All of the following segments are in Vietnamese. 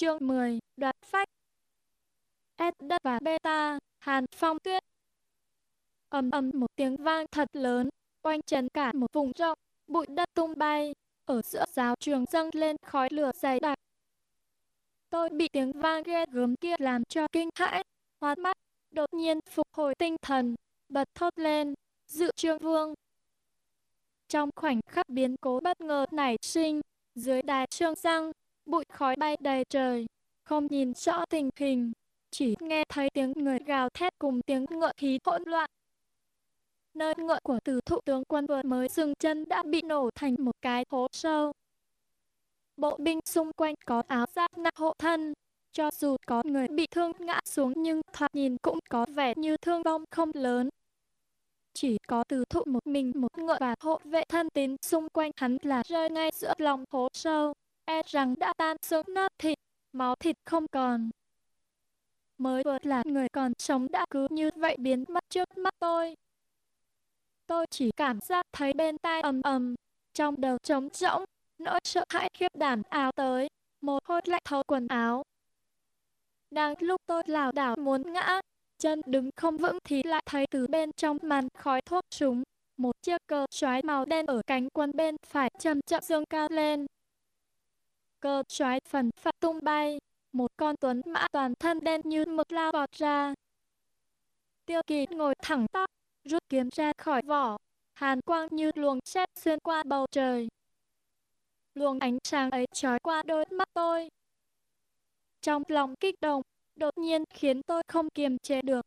Chương 10, đoạt phách. S đất và beta, Hàn Phong Tuyết. ầm ầm một tiếng vang thật lớn, oanh chấn cả một vùng rộng, bụi đất tung bay, ở giữa giáo trường dâng lên khói lửa dày đặc. Tôi bị tiếng vang ghê gớm kia làm cho kinh hãi, hoa mắt, đột nhiên phục hồi tinh thần, bật thốt lên, dự trương vương. Trong khoảnh khắc biến cố bất ngờ nảy sinh, dưới đài trương răng, bụi khói bay đầy trời, không nhìn rõ tình hình, chỉ nghe thấy tiếng người gào thét cùng tiếng ngựa khí hỗn loạn. Nơi ngựa của tử thụ tướng quân vừa mới dừng chân đã bị nổ thành một cái hố sâu. Bộ binh xung quanh có áo giáp nặng hộ thân, cho dù có người bị thương ngã xuống nhưng thoạt nhìn cũng có vẻ như thương vong không lớn. Chỉ có từ thụ một mình một ngựa và hộ vệ thân tín xung quanh hắn là rơi ngay giữa lòng hố sâu e rằng đã tan xương nát thịt, máu thịt không còn. Mới vừa là người còn sống đã cứ như vậy biến mất trước mắt tôi. Tôi chỉ cảm giác thấy bên tai ầm ầm, trong đầu trống rỗng, nỗi sợ hãi khiếp đảm áo tới, một hôi lạnh thấu quần áo. Đang lúc tôi lảo đảo muốn ngã, chân đứng không vững thì lại thấy từ bên trong màn khói thuốc súng, một chiếc cờ xoáy màu đen ở cánh quân bên phải chậm chậm dương cao lên, cơ xoáy phần phật tung bay, một con tuấn mã toàn thân đen như mực lao vọt ra. Tiêu kỳ ngồi thẳng tắp, rút kiếm ra khỏi vỏ, hàn quang như luồng xét xuyên qua bầu trời. Luồng ánh sáng ấy trói qua đôi mắt tôi. Trong lòng kích động, đột nhiên khiến tôi không kiềm chế được.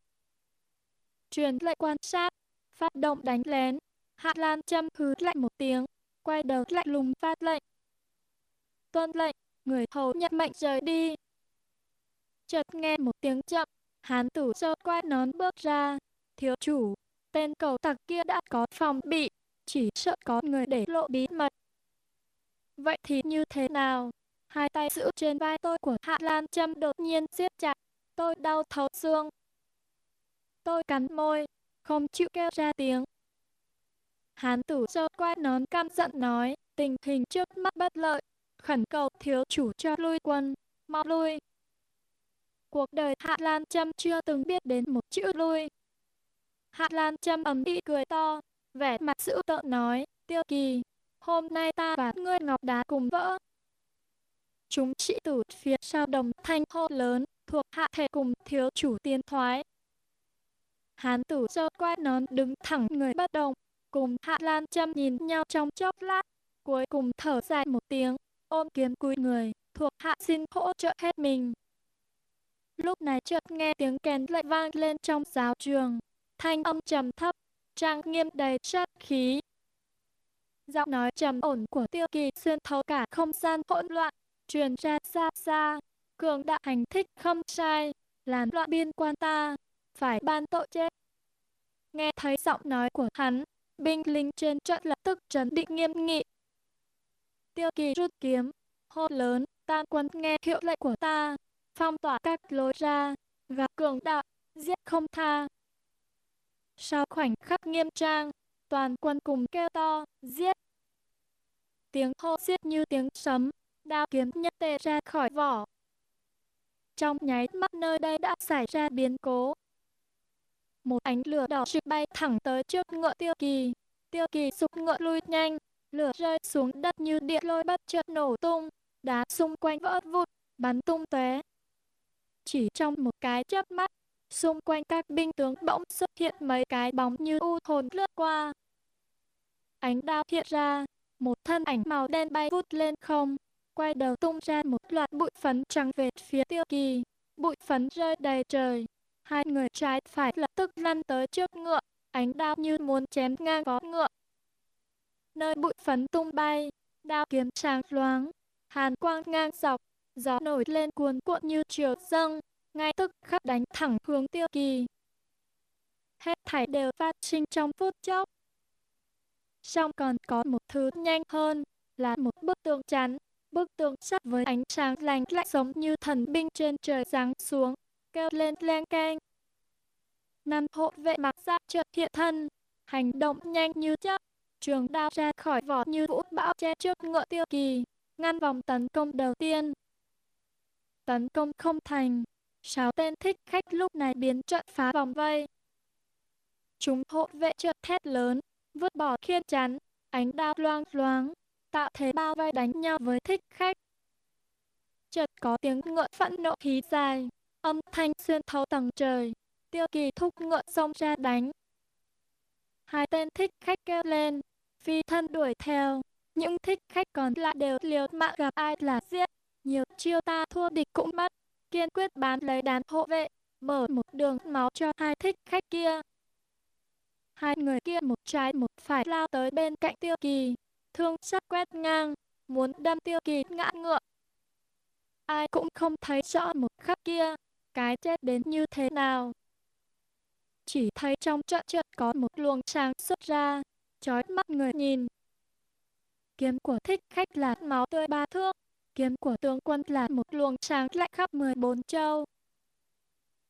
Truyền lệnh quan sát, phát động đánh lén, Hạ Lan châm hứ lạnh một tiếng, quay đầu lạnh lùng phát lệnh tuân lệnh, người hầu nhận mệnh rời đi. Chợt nghe một tiếng chậm, hán tử sơ quay nón bước ra. Thiếu chủ, tên cầu tặc kia đã có phòng bị, chỉ sợ có người để lộ bí mật. Vậy thì như thế nào? Hai tay giữ trên vai tôi của Hạ Lan Trâm đột nhiên siết chặt, tôi đau thấu xương. Tôi cắn môi, không chịu kêu ra tiếng. Hán tử sơ quay nón căm giận nói, tình hình trước mắt bất lợi, khẩn cầu thiếu chủ cho lui quân, mau lui. Cuộc đời Hạ Lan Trâm chưa từng biết đến một chữ lui. Hạ Lan Trâm ầm ĩ cười to, vẻ mặt dữ tợn nói, tiêu kỳ, hôm nay ta và ngươi ngọc đá cùng vỡ. Chúng sĩ tử phía sau đồng thanh hô lớn, thuộc hạ thể cùng thiếu chủ tiên thoái. Hán tử sơ quay nón đứng thẳng người bất động, cùng Hạ Lan Trâm nhìn nhau trong chốc lát, cuối cùng thở dài một tiếng, ôm kiếm cúi người, thuộc hạ xin hỗ trợ hết mình. Lúc này chợt nghe tiếng kèn lại vang lên trong giáo trường, thanh âm trầm thấp, trang nghiêm đầy sát khí. Giọng nói trầm ổn của tiêu kỳ xuyên thấu cả không gian hỗn loạn, truyền ra xa xa, cường đạo hành thích không sai, làm loạn biên quan ta, phải ban tội chết. Nghe thấy giọng nói của hắn, binh lính trên trận lập tức trấn định nghiêm nghị, Tiêu kỳ rút kiếm, hô lớn, tan quân nghe hiệu lệnh của ta, phong tỏa các lối ra, gặp cường đạo, giết không tha. Sau khoảnh khắc nghiêm trang, toàn quân cùng kêu to, giết. Tiếng hô giết như tiếng sấm, đao kiếm nhất tề ra khỏi vỏ. Trong nháy mắt nơi đây đã xảy ra biến cố. Một ánh lửa đỏ trực bay thẳng tới trước ngựa tiêu kỳ. Tiêu kỳ sụp ngựa lui nhanh, lửa rơi xuống đất như điện lôi bất chợt nổ tung, đá xung quanh vỡ vụn, bắn tung tóe. Chỉ trong một cái chớp mắt, xung quanh các binh tướng bỗng xuất hiện mấy cái bóng như u hồn lướt qua. Ánh đao hiện ra, một thân ảnh màu đen bay vút lên không, quay đầu tung ra một loạt bụi phấn trắng về phía tiêu kỳ. Bụi phấn rơi đầy trời, hai người trái phải lập tức lăn tới trước ngựa, ánh đao như muốn chém ngang vó ngựa nơi bụi phấn tung bay, đao kiếm sáng loáng, hàn quang ngang dọc, gió nổi lên cuồn cuộn như chiều dâng, ngay tức khắc đánh thẳng hướng tiêu kỳ. Hết thảy đều phát sinh trong phút chốc. Song còn có một thứ nhanh hơn, là một bức tường chắn, bức tường sắt với ánh sáng lành lạnh giống như thần binh trên trời giáng xuống, kêu lên len keng. Năm hộ vệ mặc giáp chợt hiện thân, hành động nhanh như chớp, trường đao ra khỏi vỏ như vũ bão che trước ngựa tiêu kỳ, ngăn vòng tấn công đầu tiên. tấn công không thành. Sáu tên thích khách lúc này biến trận phá vòng vây. Chúng hộ vệ chợt thét lớn, vứt bỏ khiên chắn, ánh đao loang loáng, tạo thế bao vây đánh nhau với thích khách. Chợt có tiếng ngựa phẫn nộ khí dài, âm thanh xuyên thấu tầng trời, tiêu kỳ thúc ngựa xông ra đánh. Hai tên thích khách kêu lên, phi thân đuổi theo, những thích khách còn lại đều liều mạng gặp ai là giết, nhiều chiêu ta thua địch cũng mất, kiên quyết bán lấy đám hộ vệ, mở một đường máu cho hai thích khách kia. Hai người kia một trái một phải lao tới bên cạnh tiêu kỳ, thương sắc quét ngang, muốn đâm tiêu kỳ ngã ngựa. Ai cũng không thấy rõ một khắc kia, cái chết đến như thế nào. Chỉ thấy trong trận trận có một luồng sáng xuất ra, chói mắt người nhìn. Kiếm của thích khách là máu tươi ba thước, kiếm của tướng quân là một luồng sáng lạnh khắp 14 châu.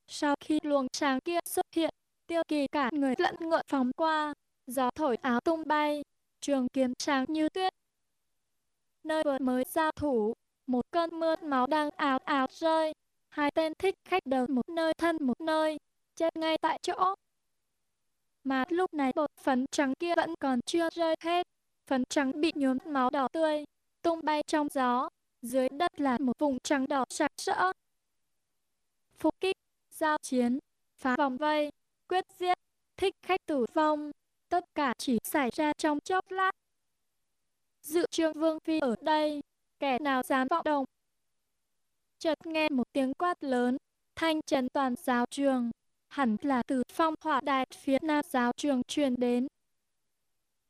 Sau khi luồng sáng kia xuất hiện, tiêu kỳ cả người lẫn ngựa phóng qua, gió thổi áo tung bay, trường kiếm sáng như tuyết. Nơi vừa mới giao thủ, một cơn mưa máu đang ào ào rơi, hai tên thích khách đầu một nơi thân một nơi, chết ngay tại chỗ. Mà lúc này bột phấn trắng kia vẫn còn chưa rơi hết, phấn trắng bị nhuốm máu đỏ tươi, tung bay trong gió, dưới đất là một vùng trắng đỏ sặc sỡ. Phục kích, giao chiến, phá vòng vây, quyết giết, thích khách tử vong, tất cả chỉ xảy ra trong chốc lát. Dự trương vương phi ở đây, kẻ nào dám vọng động. Chợt nghe một tiếng quát lớn, thanh trấn toàn giáo trường, hẳn là từ phong hỏa đài phía nam giáo trường truyền đến.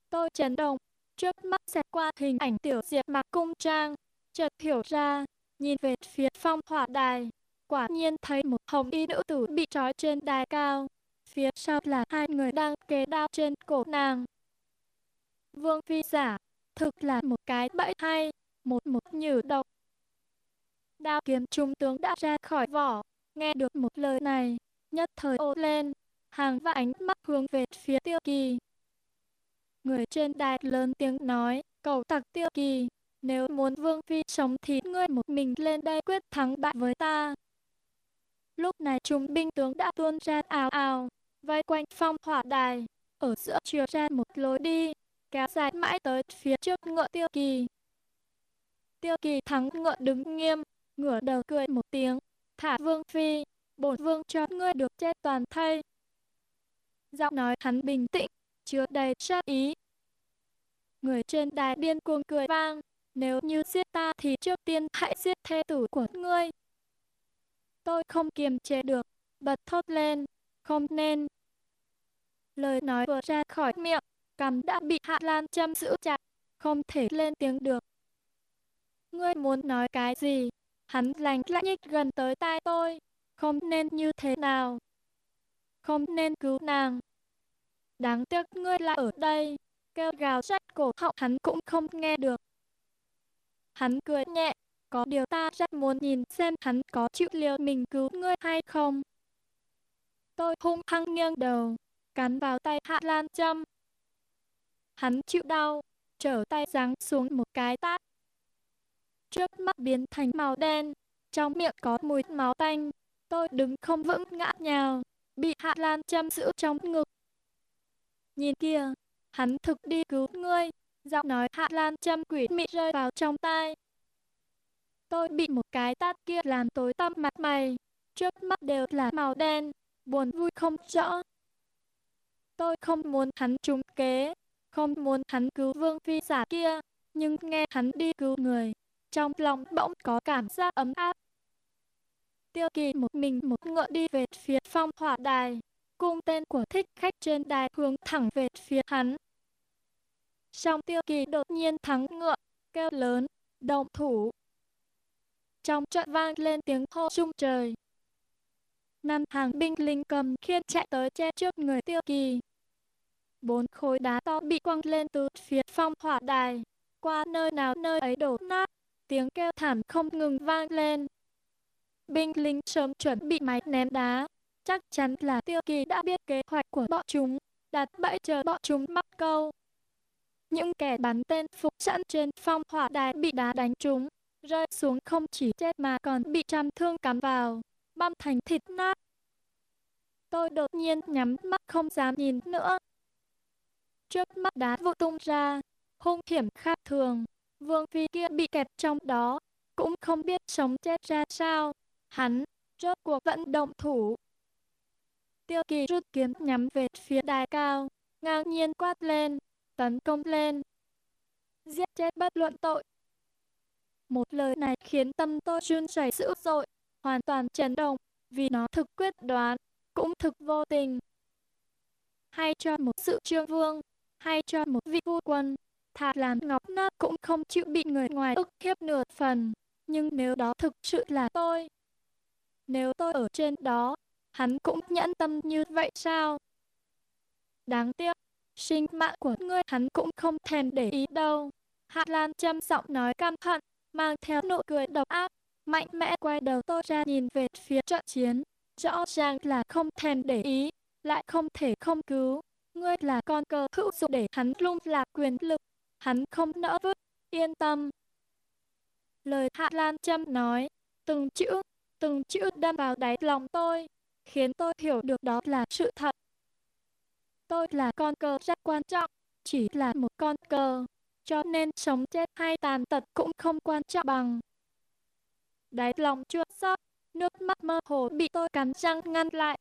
Tôi chấn động, trước mắt xẹt qua hình ảnh tiểu diệp mặc cung trang, chợt hiểu ra, nhìn về phía phong hỏa đài, quả nhiên thấy một hồng y nữ tử bị trói trên đài cao, phía sau là hai người đang kề đao trên cổ nàng. Vương phi giả, thực là một cái bẫy hay, một một nhử độc. Đao kiếm trung tướng đã ra khỏi vỏ, nghe được một lời này, nhất thời ô lên, hàng và ánh mắt hướng về phía tiêu kỳ. Người trên đài lớn tiếng nói, cầu tặc tiêu kỳ, nếu muốn vương phi sống thì ngươi một mình lên đây quyết thắng bại với ta. Lúc này chúng binh tướng đã tuôn ra ào ào, vây quanh phong hỏa đài, ở giữa chiều ra một lối đi, kéo dài mãi tới phía trước ngựa tiêu kỳ. Tiêu kỳ thắng ngựa đứng nghiêm, ngửa đầu cười một tiếng, thả vương phi, bổn vương cho ngươi được chết toàn thây. Giọng nói hắn bình tĩnh, chứa đầy sát ý. Người trên đài điên cuồng cười vang, nếu như giết ta thì trước tiên hãy giết thê tử của ngươi. Tôi không kiềm chế được, bật thốt lên, không nên. Lời nói vừa ra khỏi miệng, cằm đã bị Hạ Lan châm giữ chặt, không thể lên tiếng được. Ngươi muốn nói cái gì? Hắn lành lạnh nhích gần tới tai tôi, không nên như thế nào. Không nên cứu nàng. Đáng tiếc ngươi lại ở đây, kêu gào rách cổ họng hắn cũng không nghe được. Hắn cười nhẹ, có điều ta rất muốn nhìn xem hắn có chịu liều mình cứu ngươi hay không. Tôi hung hăng nghiêng đầu, cắn vào tay Hạ Lan Trâm. Hắn chịu đau, trở tay giáng xuống một cái tát. Trước mắt biến thành màu đen, trong miệng có mùi máu tanh. Tôi đứng không vững ngã nhào, bị Hạ Lan chăm giữ trong ngực. Nhìn kìa, hắn thực đi cứu ngươi, giọng nói Hạ Lan chăm quỷ mị rơi vào trong tai. Tôi bị một cái tát kia làm tối tăm mặt mày, trước mắt đều là màu đen, buồn vui không rõ. Tôi không muốn hắn trúng kế, không muốn hắn cứu vương phi giả kia, nhưng nghe hắn đi cứu người, trong lòng bỗng có cảm giác ấm áp. Tiêu kỳ một mình một ngựa đi về phía phong hỏa đài, cung tên của thích khách trên đài hướng thẳng về phía hắn. Song tiêu kỳ đột nhiên thắng ngựa, kêu lớn, động thủ. Trong trận vang lên tiếng hô rung trời. Năm hàng binh lính cầm khiên chạy tới che trước người tiêu kỳ. Bốn khối đá to bị quăng lên từ phía phong hỏa đài, qua nơi nào nơi ấy đổ nát, tiếng kêu thảm không ngừng vang lên. Binh lính sớm chuẩn bị máy ném đá, chắc chắn là tiêu kỳ đã biết kế hoạch của bọn chúng, đặt bẫy chờ bọn chúng mắc câu. Những kẻ bắn tên phục sẵn trên phong hỏa đài bị đá đánh trúng, rơi xuống không chỉ chết mà còn bị trăm thương cắm vào, băm thành thịt nát. Tôi đột nhiên nhắm mắt không dám nhìn nữa. Trước mắt đá vụ tung ra, hung hiểm khác thường. Vương Phi kia bị kẹt trong đó, cũng không biết sống chết ra sao. Hắn, rốt cuộc vẫn động thủ. Tiêu kỳ rút kiếm nhắm về phía đài cao, ngang nhiên quát lên, tấn công lên. Giết chết bất luận tội. Một lời này khiến tâm tôi run rẩy dữ dội, hoàn toàn chấn động, vì nó thực quyết đoán, cũng thực vô tình. Hay cho một sự trương vương, hay cho một vị vua quân, thà làm ngọc nát cũng không chịu bị người ngoài ức hiếp nửa phần. Nhưng nếu đó thực sự là tôi, nếu tôi ở trên đó, hắn cũng nhẫn tâm như vậy sao? Đáng tiếc, sinh mạng của ngươi hắn cũng không thèm để ý đâu. Hạ Lan châm giọng nói căm hận, mang theo nụ cười độc ác, mạnh mẽ quay đầu tôi ra nhìn về phía trận chiến. Rõ ràng là không thèm để ý, lại không thể không cứu. Ngươi là con cờ hữu dụng để hắn lung lạc quyền lực, hắn không nỡ vứt, yên tâm. Lời Hạ Lan Trâm nói, từng chữ, từng chữ đâm vào đáy lòng tôi, khiến tôi hiểu được đó là sự thật. Tôi là con cờ rất quan trọng, chỉ là một con cờ, cho nên sống chết hay tàn tật cũng không quan trọng bằng. Đáy lòng chua xót, nước mắt mơ hồ bị tôi cắn răng ngăn lại.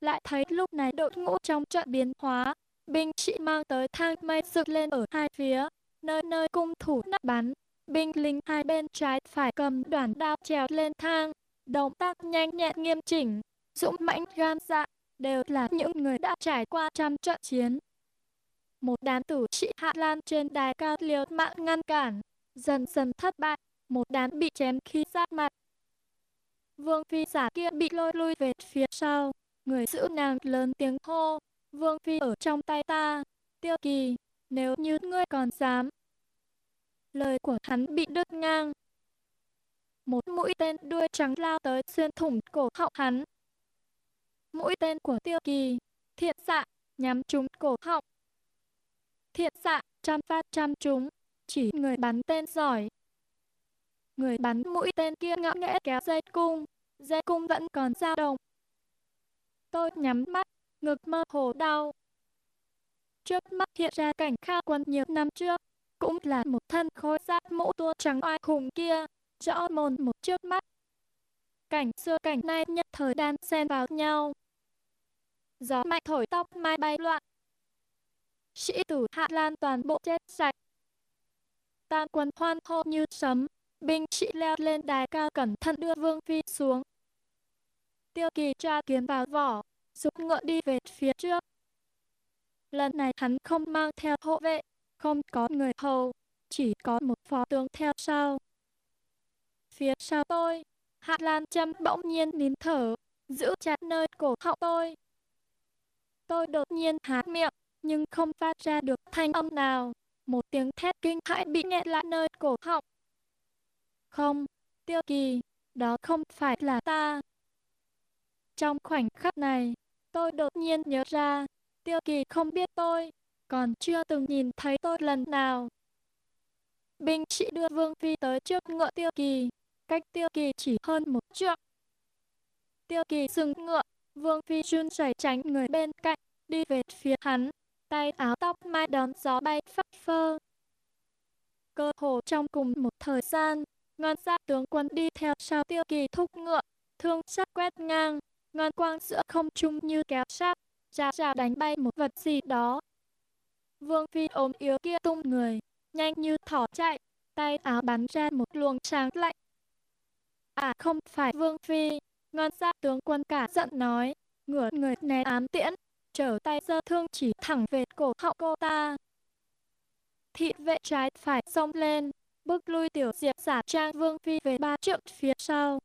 Lại thấy lúc này đội ngũ trong trận biến hóa, binh sĩ mang tới thang mây dựng lên ở hai phía, nơi nơi cung thủ nắp bắn. Binh lính hai bên trái phải cầm đoàn đao trèo lên thang, động tác nhanh nhẹn nghiêm chỉnh, dũng mãnh gan dạ, đều là những người đã trải qua trăm trận chiến. Một đám tử sĩ Hạ Lan trên đài cao liều mạng ngăn cản, dần dần thất bại, một đám bị chém khi sát mặt. Vương phi giả kia bị lôi lui về phía sau, người giữ nàng lớn tiếng hô, Vương phi ở trong tay ta, tiêu kỳ, nếu như ngươi còn dám. Lời của hắn bị đứt ngang. Một mũi tên đuôi trắng lao tới xuyên thủng cổ họng hắn. Mũi tên của tiêu kỳ, thiện xạ, nhắm trúng cổ họng. Thiện xạ, trăm phát trăm trúng, chỉ người bắn tên giỏi. Người bắn mũi tên kia ngạo nghễ kéo dây cung, dây cung vẫn còn dao động. Tôi nhắm mắt, ngực mơ hồ đau. Trước mắt hiện ra cảnh kha quân nhiều năm trước, cũng là một thân khối giáp mũ tua trắng oai hùng kia, rõ mồn một trước mắt. Cảnh xưa cảnh nay nhất thời đan xen vào nhau. Gió mạnh thổi tóc mai bay loạn. Sĩ tử Hạ Lan toàn bộ chết sạch. Tan quân hoan hô như sấm, binh sĩ leo lên đài cao cẩn thận đưa Vương Phi xuống. Tiêu kỳ tra kiếm vào vỏ, giúp ngựa đi về phía trước. Lần này hắn không mang theo hộ vệ, không có người hầu, chỉ có một phó tướng theo sau. Phía sau tôi, Hạ Lan Trâm bỗng nhiên nín thở, giữ chặt nơi cổ họng tôi. Tôi đột nhiên há miệng, nhưng không phát ra được thanh âm nào. Một tiếng thét kinh hãi bị nghẹn lại nơi cổ họng. Không, tiêu kỳ, đó không phải là ta. Trong khoảnh khắc này, tôi đột nhiên nhớ ra, tiêu kỳ không biết tôi, còn chưa từng nhìn thấy tôi lần nào. Binh sĩ đưa Vương Phi tới trước ngựa tiêu kỳ, cách tiêu kỳ chỉ hơn một trượng. Tiêu kỳ dừng ngựa, Vương Phi run rẩy tránh người bên cạnh, đi về phía hắn, tay áo tóc mai đón gió bay phất phơ. Cơ hồ trong cùng một thời gian, ngân gia tướng quân đi theo sau tiêu kỳ thúc ngựa, thương sắc quét ngang, ngân quang giữa không trung như kéo sáp, ra ra đánh bay một vật gì đó. Vương Phi ốm yếu kia tung người, nhanh như thỏ chạy, tay áo bắn ra một luồng sáng lạnh. À không phải Vương Phi, Ngon ra tướng quân cả giận nói, ngửa người né ám tiễn, trở tay giơ thương chỉ thẳng về cổ họng cô ta. Thị vệ trái phải xông lên, bước lui tiểu diệp giả trang vương phi về ba trượng phía sau.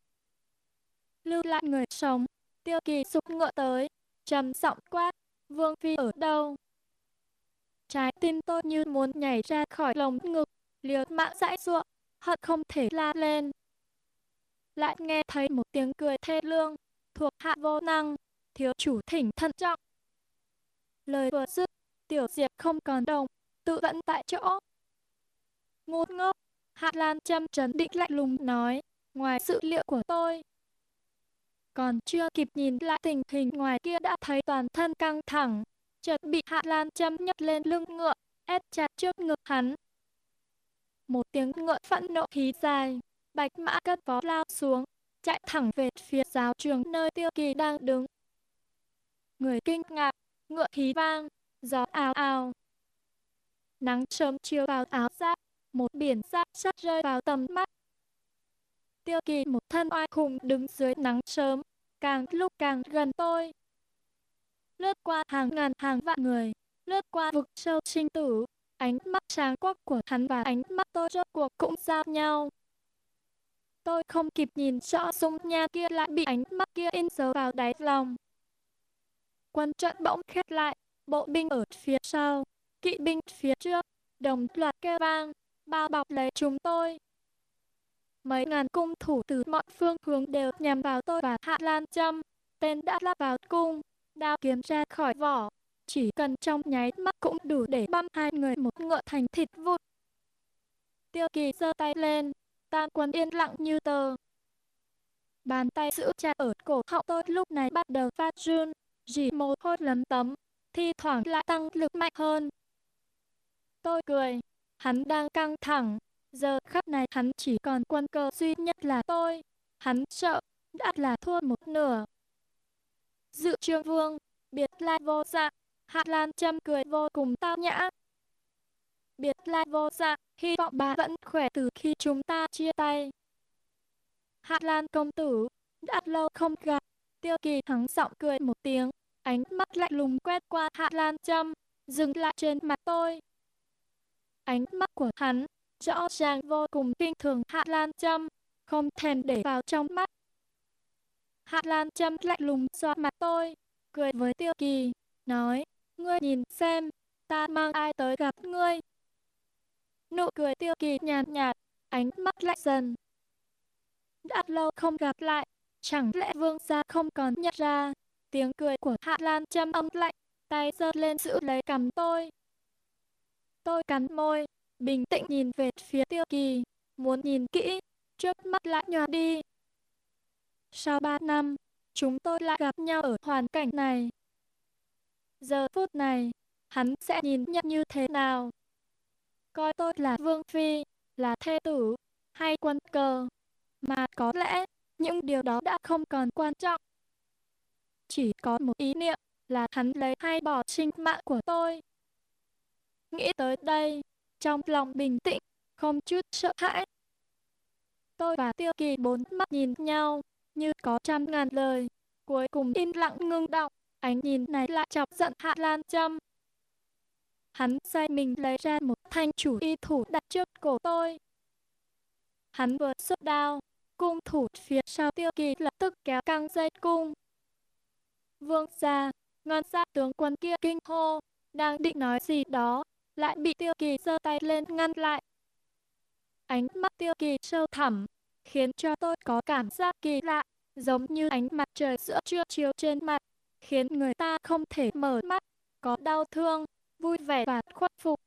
Lưu lại người sống, tiêu kỳ sụp ngựa tới, trầm giọng quát, vương phi ở đâu? Trái tim tôi như muốn nhảy ra khỏi lồng ngực, liều mạng dãi ruộng, hận không thể la lên. Lại nghe thấy một tiếng cười thê lương, thuộc hạ vô năng, thiếu chủ thỉnh thận trọng. Lời vừa dứt, tiểu diệp không còn đồng, tự vẫn tại chỗ. ngột ngốc, Hạ Lan châm trấn định lạnh lùng nói, ngoài sự liệu của tôi. Còn chưa kịp nhìn lại tình hình ngoài kia đã thấy toàn thân căng thẳng, chợt bị Hạ Lan châm nhấc lên lưng ngựa, ép chặt trước ngực hắn. Một tiếng ngựa phẫn nộ khí dài, bạch mã cất vó lao xuống, chạy thẳng về phía giáo trường nơi tiêu kỳ đang đứng. Người kinh ngạc, ngựa khí vang, gió ào ào. Nắng sớm chiếu vào áo giáp, một biển giáp sắt rơi vào tầm mắt. Tiêu kỳ một thân oai khùng đứng dưới nắng sớm, càng lúc càng gần tôi. Lướt qua hàng ngàn hàng vạn người, lướt qua vực sâu sinh tử, ánh mắt sáng quắc của hắn và ánh mắt tôi rốt cuộc cũng giao nhau. Tôi không kịp nhìn rõ dung nha kia lại bị ánh mắt kia in dấu vào đáy lòng. Quân trận bỗng khép lại, bộ binh ở phía sau, kỵ binh phía trước, đồng loạt kêu vang, bao bọc lấy chúng tôi. Mấy ngàn cung thủ từ mọi phương hướng đều nhằm vào tôi và Hạ Lan Trâm. Tên đã lắp vào cung, đao kiếm ra khỏi vỏ. Chỉ cần trong nháy mắt cũng đủ để băm hai người một ngựa thành thịt vụn. Tiêu kỳ giơ tay lên, tam quân yên lặng như tờ. Bàn tay giữ chặt ở cổ họng tôi lúc này bắt đầu phát run, dì mồ hôi lấm tấm, thi thoảng lại tăng lực mạnh hơn. Tôi cười, hắn đang căng thẳng, giờ khắc này hắn chỉ còn quân cờ duy nhất là tôi. Hắn sợ, đã là thua một nửa. Dự trương vương, biệt lai vô dạng, Hạ Lan châm cười vô cùng tao nhã. Biệt lai vô dạng, hy vọng bạn vẫn khỏe từ khi chúng ta chia tay. Hạ Lan công tử, đã lâu không gặp, tiêu kỳ thắng giọng cười một tiếng, ánh mắt lạnh lùng quét qua Hạ Lan châm, dừng lại trên mặt tôi. Ánh mắt của hắn, rõ ràng vô cùng kinh thường Hạ Lan châm, không thèm để vào trong mắt. Hạ Lan châm lạnh lùng xoa mặt tôi, cười với tiêu kỳ, nói, ngươi nhìn xem, ta mang ai tới gặp ngươi. Nụ cười tiêu kỳ nhàn nhạt, nhạt, ánh mắt lạnh dần. Đã lâu không gặp lại, chẳng lẽ vương gia không còn nhận ra. Tiếng cười của Hạ Lan châm âm lạnh, tay giơ lên giữ lấy cầm tôi. Tôi cắn môi, bình tĩnh nhìn về phía tiêu kỳ, muốn nhìn kỹ, trước mắt lại nhòa đi. Sau ba năm, chúng tôi lại gặp nhau ở hoàn cảnh này. Giờ phút này, hắn sẽ nhìn nhận như thế nào? Coi tôi là vương phi, là thê tử, hay quân cờ. Mà có lẽ, những điều đó đã không còn quan trọng. Chỉ có một ý niệm là hắn lấy hay bỏ sinh mạng của tôi. Nghĩ tới đây, trong lòng bình tĩnh, không chút sợ hãi. Tôi và Tiêu Kỳ bốn mắt nhìn nhau, như có trăm ngàn lời, cuối cùng im lặng ngưng động, ánh nhìn này lại chọc giận Hạ Lan Trâm. Hắn xoay mình lấy ra một thanh chủ y thủ đặt trước cổ tôi. Hắn vừa xuất đao, cung thủ phía sau tiêu kỳ lập tức kéo căng dây cung. Vương gia, ngân gia tướng quân kia kinh hô, đang định nói gì đó, lại bị tiêu kỳ giơ tay lên ngăn lại. Ánh mắt tiêu kỳ sâu thẳm, khiến cho tôi có cảm giác kỳ lạ, giống như ánh mặt trời giữa trưa chiếu trên mặt, khiến người ta không thể mở mắt, có đau thương, vui vẻ và khuất phục.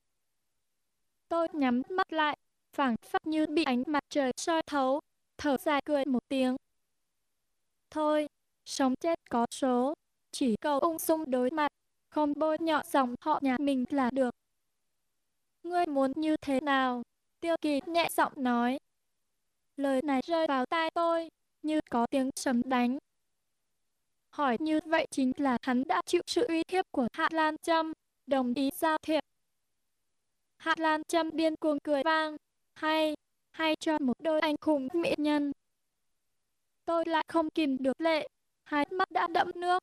Tôi nhắm mắt lại, phảng phất như bị ánh mặt trời soi thấu, thở dài cười một tiếng. Thôi, sống chết có số, chỉ cầu ung dung đối mặt, không bôi nhọ dòng họ nhà mình là được. Ngươi muốn như thế nào? Tiêu kỳ nhẹ giọng nói. Lời này rơi vào tai tôi, như có tiếng sấm đánh. Hỏi như vậy chính là hắn đã chịu sự uy hiếp của Hạ Lan Trâm, đồng ý giao thiệp. Hạ Lan Trâm điên cuồng cười vang, hay, hay cho một đôi anh khủng mỹ nhân. Tôi lại không kìm được lệ, hai mắt đã đẫm nước.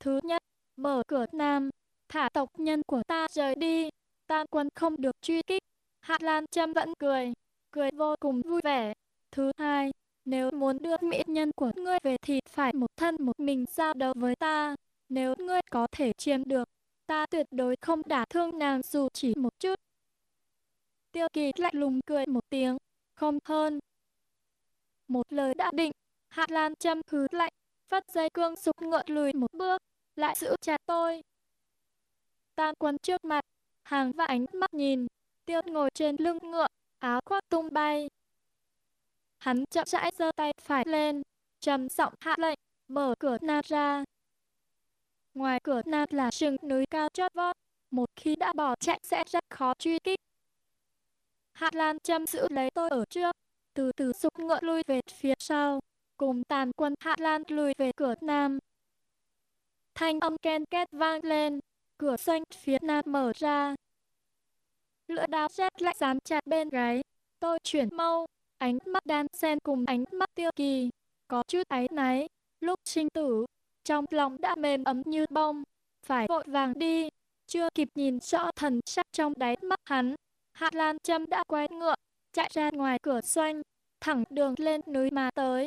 Thứ nhất, mở cửa nam, thả tộc nhân của ta rời đi, ta quân không được truy kích. Hạ Lan Trâm vẫn cười, cười vô cùng vui vẻ. Thứ hai, nếu muốn đưa mỹ nhân của ngươi về thì phải một thân một mình giao đấu với ta. Nếu ngươi có thể chiếm được, ta tuyệt đối không đả thương nàng dù chỉ một chút. Tiêu kỳ lạnh lùng cười một tiếng, không hơn. Một lời đã định, Hạ Lan châm hứ lạnh, phát dây cương sụp ngựa lùi một bước, lại giữ chặt tôi. Tam quân trước mặt, hàng và ánh mắt nhìn, tiêu ngồi trên lưng ngựa, áo khoác tung bay. Hắn chậm rãi giơ tay phải lên, trầm giọng hạ lệnh, mở cửa nam ra. Ngoài cửa nam là rừng núi cao chót vót, một khi đã bỏ chạy sẽ rất khó truy kích. Hạ Lan châm giữ lấy tôi ở trước, từ từ xúc ngựa lui về phía sau, cùng tàn quân Hạ Lan lùi về cửa nam. Thanh âm ken két vang lên, cửa xanh phía nam mở ra. Lửa đao rét lại dán chặt bên gáy, tôi chuyển mau, ánh mắt đan xen cùng ánh mắt tiêu kỳ, có chút áy náy, lúc sinh tử, trong lòng đã mềm ấm như bông, phải vội vàng đi, chưa kịp nhìn rõ thần sắc trong đáy mắt hắn. Hạ Lan Trâm đã quay ngựa, chạy ra ngoài cửa xoanh, thẳng đường lên núi mà tới.